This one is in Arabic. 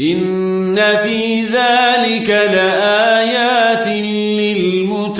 إن في ذلك لآيات للمتوسمين